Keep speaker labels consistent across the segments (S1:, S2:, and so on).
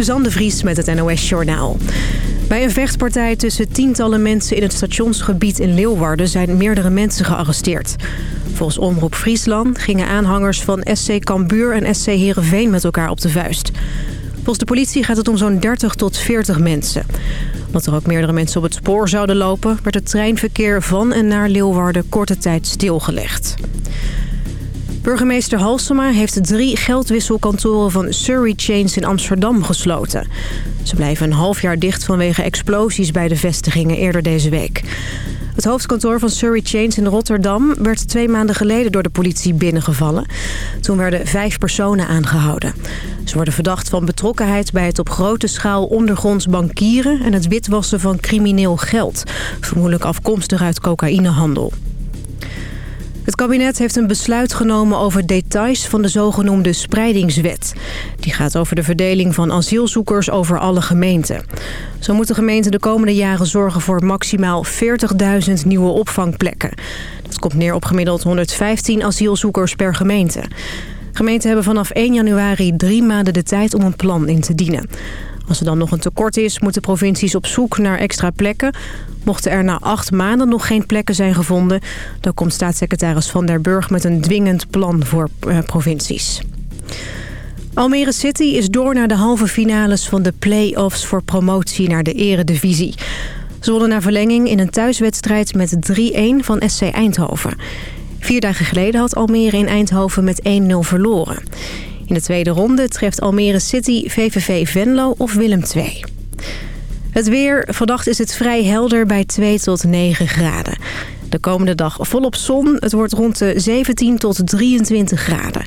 S1: Suzanne de Vries met het NOS Journaal. Bij een vechtpartij tussen tientallen mensen in het stationsgebied in Leeuwarden... zijn meerdere mensen gearresteerd. Volgens Omroep Friesland gingen aanhangers van SC Cambuur en SC Heerenveen met elkaar op de vuist. Volgens de politie gaat het om zo'n 30 tot 40 mensen. Omdat er ook meerdere mensen op het spoor zouden lopen... werd het treinverkeer van en naar Leeuwarden korte tijd stilgelegd. Burgemeester Halsema heeft drie geldwisselkantoren van Surrey Chains in Amsterdam gesloten. Ze blijven een half jaar dicht vanwege explosies bij de vestigingen eerder deze week. Het hoofdkantoor van Surrey Chains in Rotterdam werd twee maanden geleden door de politie binnengevallen. Toen werden vijf personen aangehouden. Ze worden verdacht van betrokkenheid bij het op grote schaal ondergronds bankieren en het witwassen van crimineel geld. Vermoedelijk afkomstig uit cocaïnehandel. Het kabinet heeft een besluit genomen over details van de zogenoemde spreidingswet. Die gaat over de verdeling van asielzoekers over alle gemeenten. Zo moeten gemeenten de komende jaren zorgen voor maximaal 40.000 nieuwe opvangplekken. Dat komt neer op gemiddeld 115 asielzoekers per gemeente. Gemeenten hebben vanaf 1 januari drie maanden de tijd om een plan in te dienen. Als er dan nog een tekort is, moeten provincies op zoek naar extra plekken. Mochten er na acht maanden nog geen plekken zijn gevonden... dan komt staatssecretaris Van der Burg met een dwingend plan voor eh, provincies. Almere City is door naar de halve finales van de play-offs voor promotie naar de eredivisie. Ze wonnen naar verlenging in een thuiswedstrijd met 3-1 van SC Eindhoven. Vier dagen geleden had Almere in Eindhoven met 1-0 verloren. In de tweede ronde treft Almere City VVV Venlo of Willem II. Het weer. Vannacht is het vrij helder bij 2 tot 9 graden. De komende dag volop zon. Het wordt rond de 17 tot 23 graden.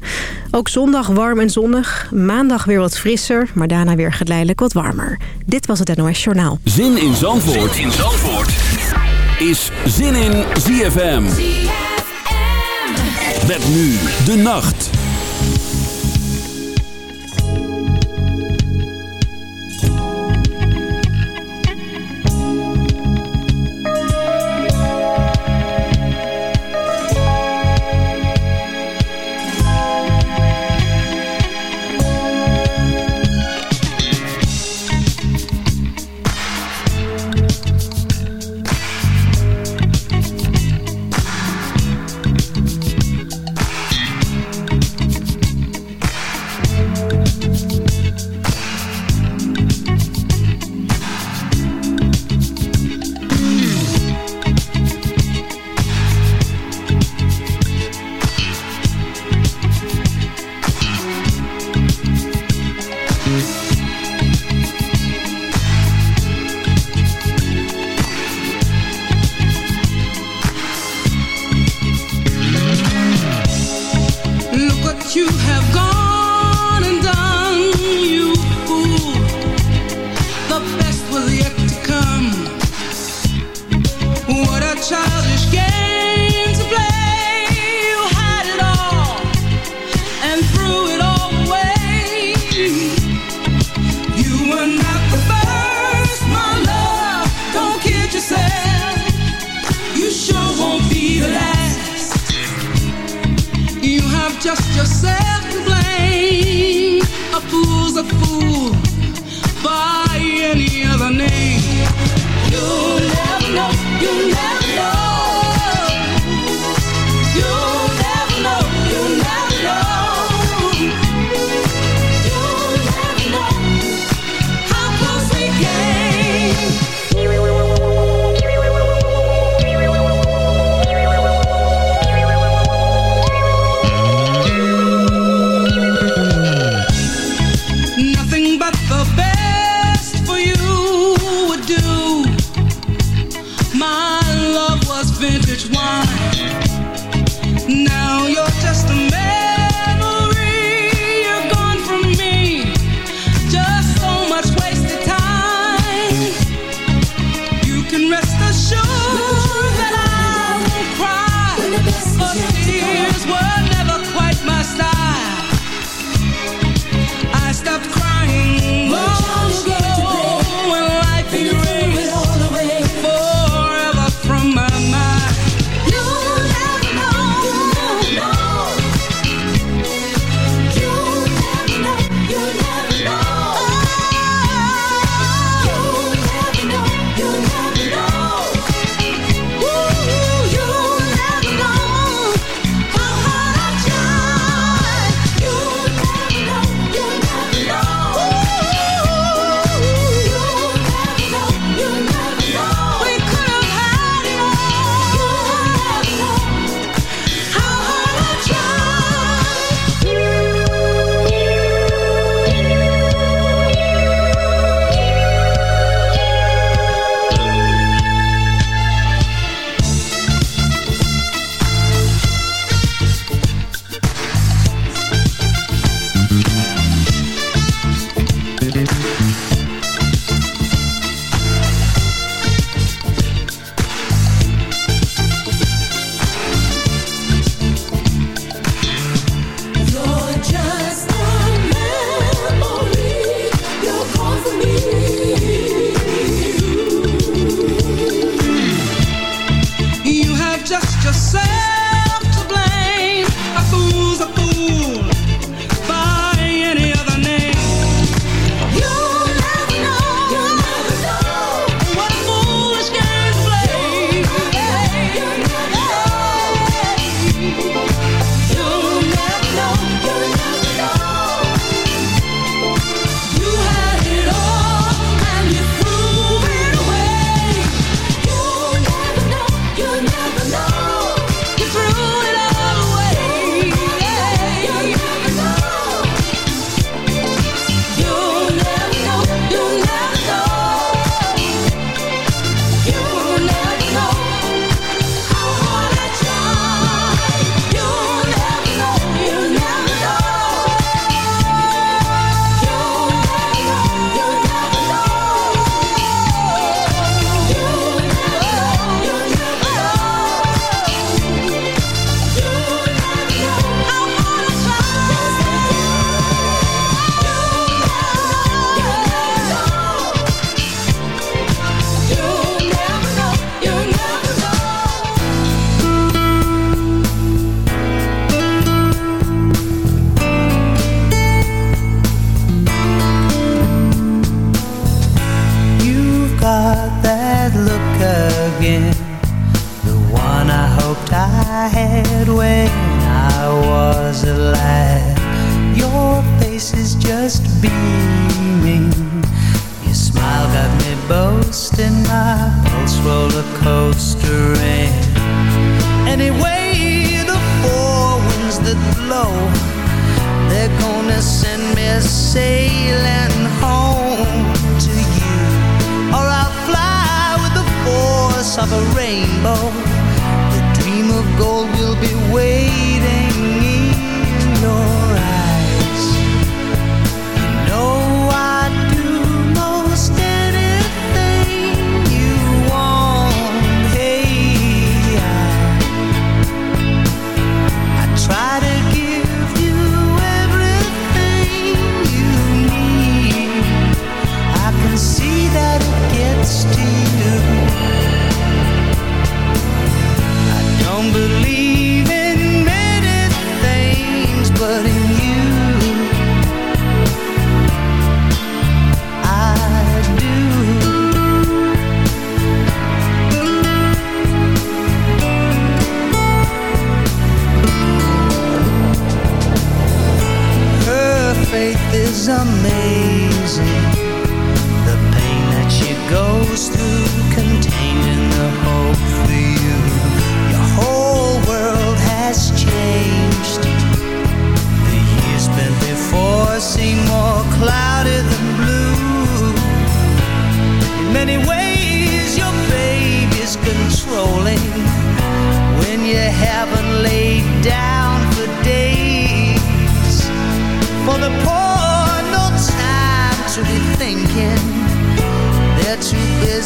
S1: Ook zondag warm en zonnig. Maandag weer wat frisser, maar daarna weer geleidelijk wat warmer. Dit was het NOS Journaal.
S2: Zin in Zandvoort, zin in Zandvoort. is Zin in ZFM. ZFM. Met nu de nacht.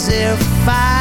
S3: if I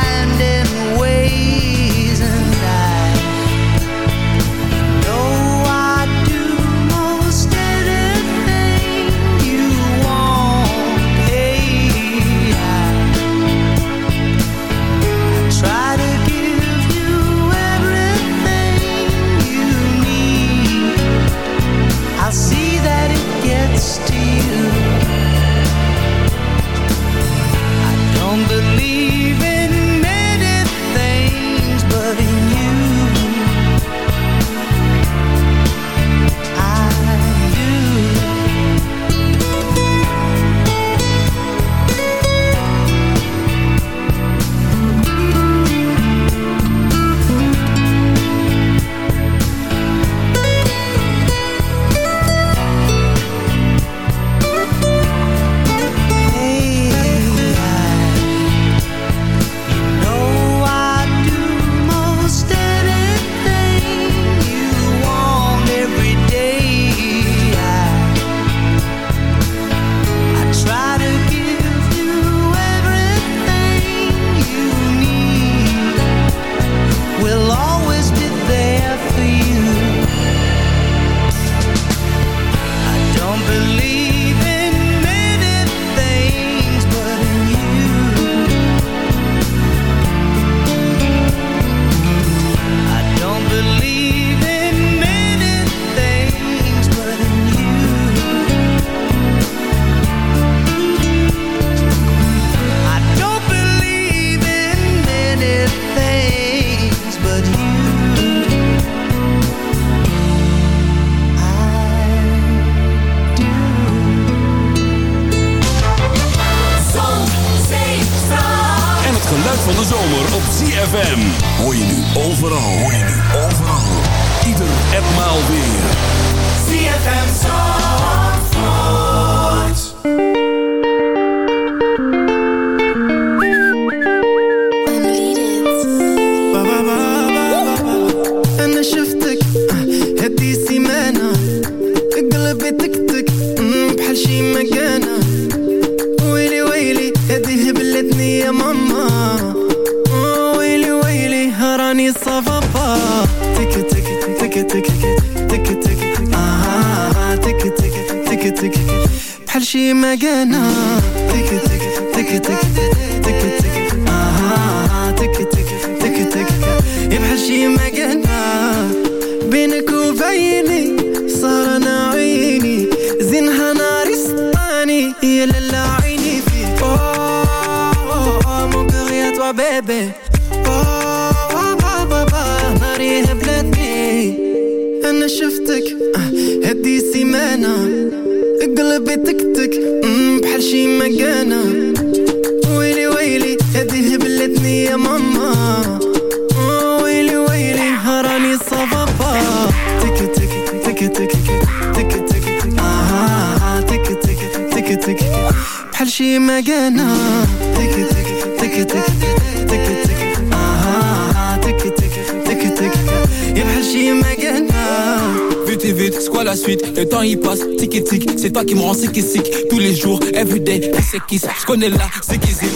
S4: la suite. Le temps il passe, tic et tic C'est toi qui me rends sick et sick. Tous les jours, everyday, c'est qui Je connais là, c'est qui c'est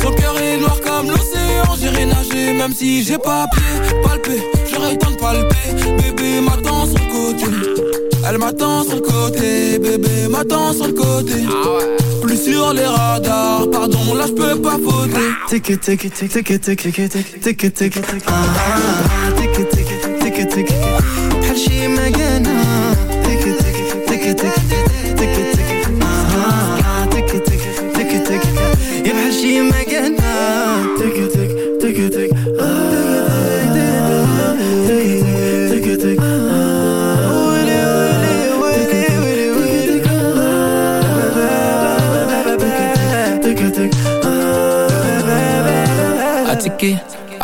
S4: Son cœur est noir comme l'océan. J'irai nager même si j'ai pas pied Palper, j'aurais le temps de palper. Bébé m'attend sur le côté. Elle m'attend sur le côté. Bébé m'attend sur le côté. Plus sur les radars. Pardon, là je peux pas voter.
S5: Tic tic tic tic tic tic tic tic tic tic. Ah tic tic tic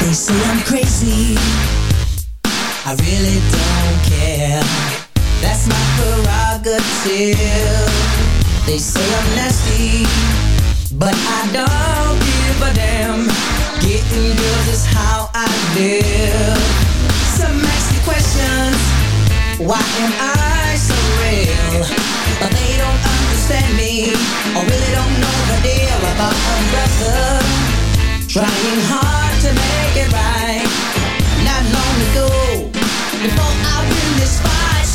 S6: They say I'm crazy. I really don't care. That's my prerogative. They say I'm nasty, but I don't give a damn. Getting is how I live. Some ask questions. Why am I so real? But they don't understand me, really don't know the deal about a brother. Trying hard to make it right. Not long ago, before I win this fight,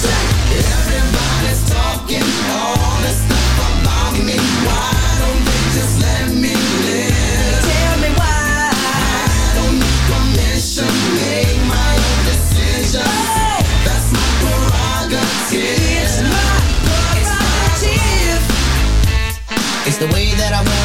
S6: everybody's talking all this stuff about me. Why don't they just let me live? Tell me why. I don't need permission, make my own decision. That's my prerogative. It's my prerogative. It's the way that I wanna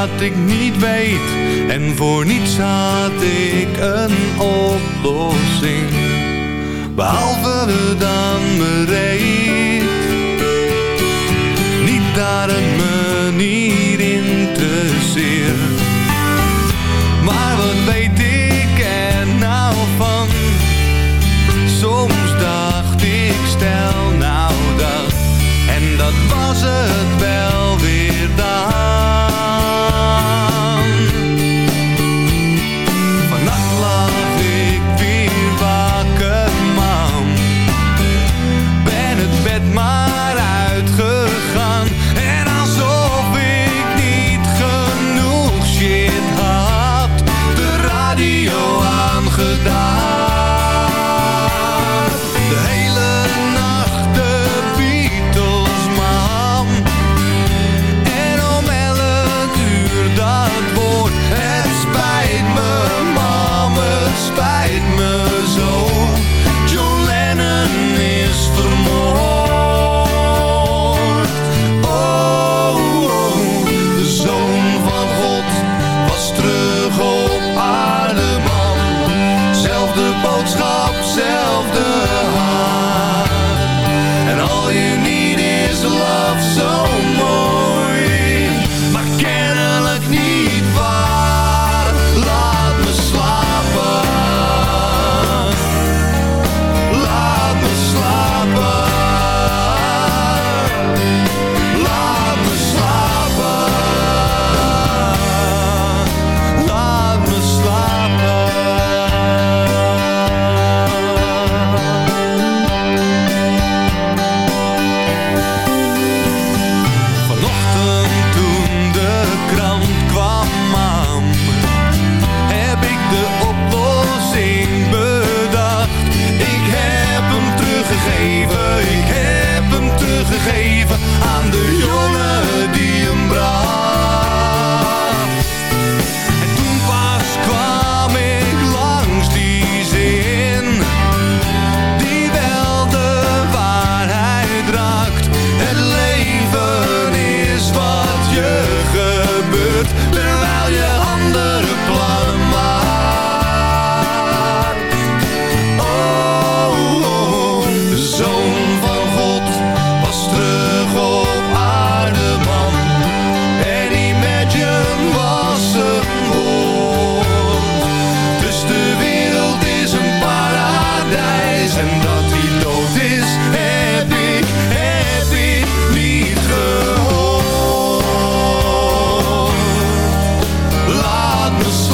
S7: wat ik niet weet. En voor niets had ik een oplossing. Behalve de bereid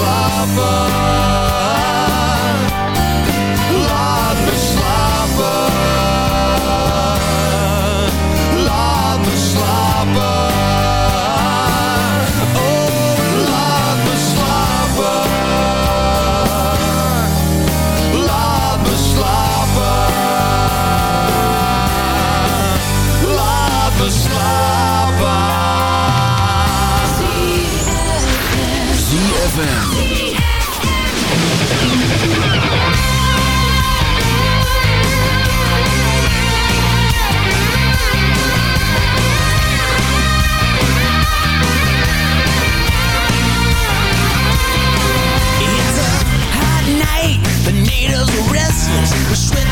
S7: far, far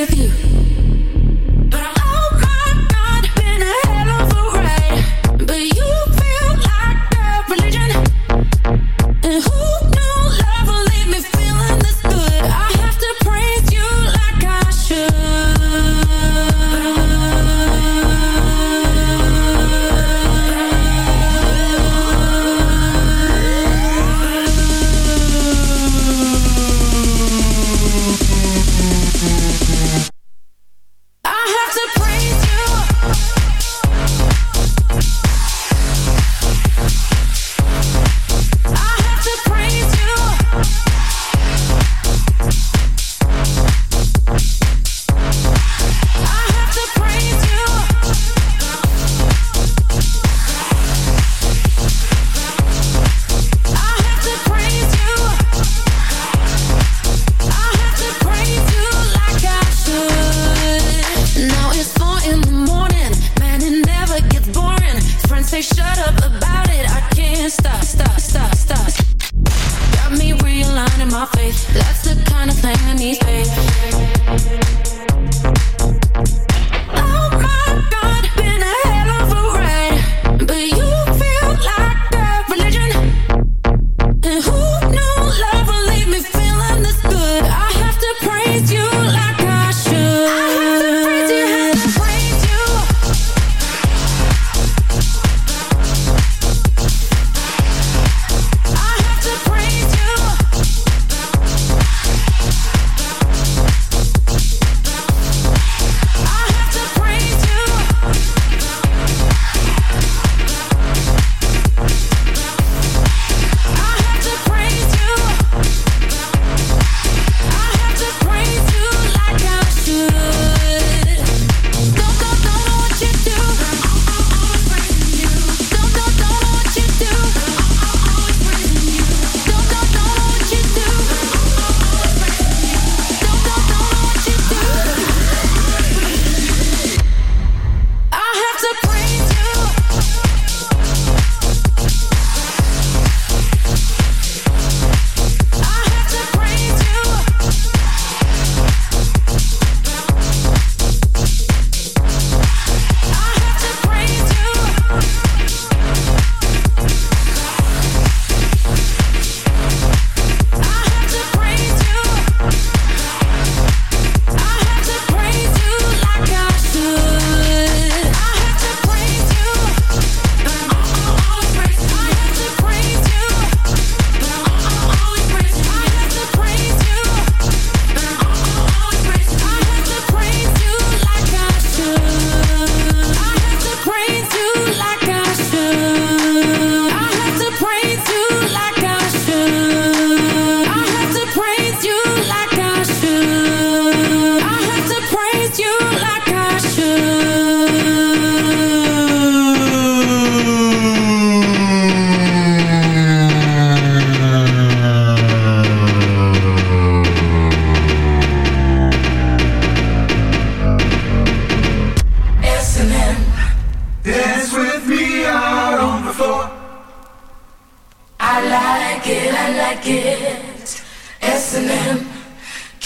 S8: with you.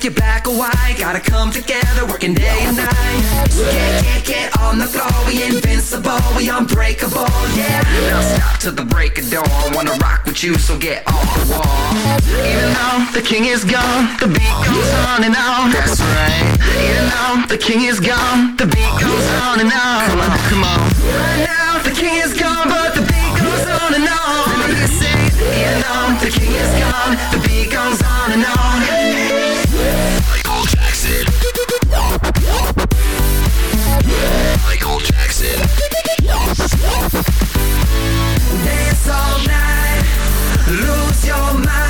S6: if you're black or white, gotta come together, working day and night. So get, get, get on the floor, we invincible, we unbreakable, yeah. Now stop till the break of dawn, wanna rock with you, so get off the wall. Even though the king is gone, the beat goes on and on. That's right. Even though the king is gone, the beat goes on and on. Come on, come on. Right now the king is gone, but the beat goes on and on. Let me say, even though the king is gone, the beat goes
S9: dance all night, lose your mind.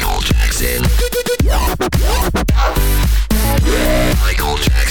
S6: dancing. Michael Jackson.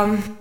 S10: um,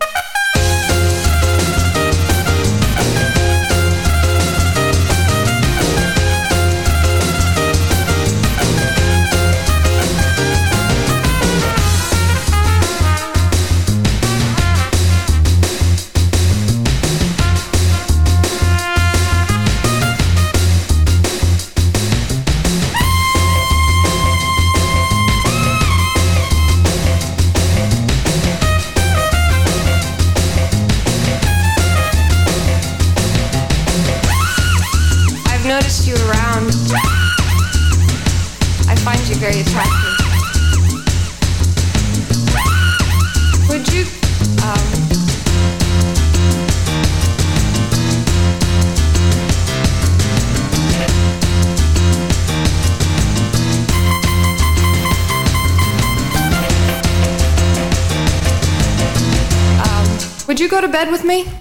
S10: to bed with me?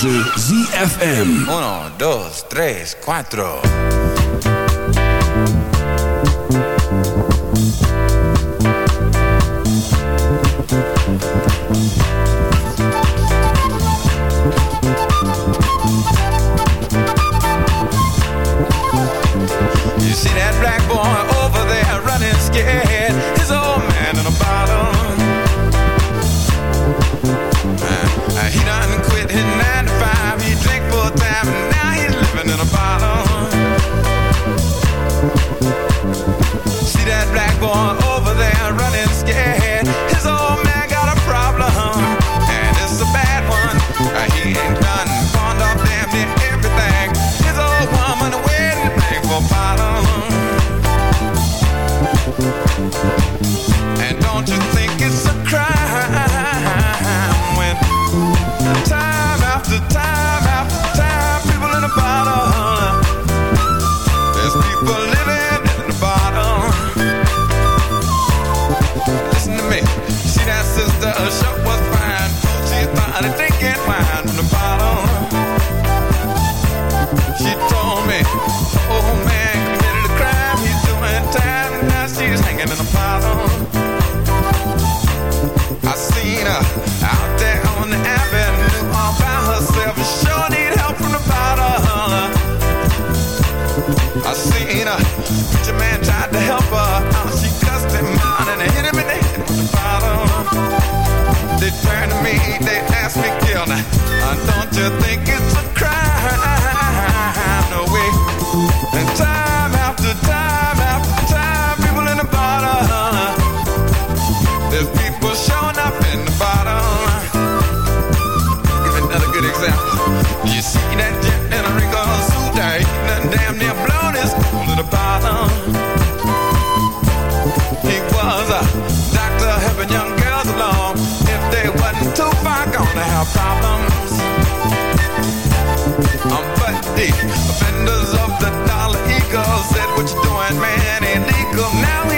S2: keuze ZFM.
S11: 1, 2, 3, 4. problems. Um, but the offenders of the dollar eagle said, what you doing, man, ain't legal. Now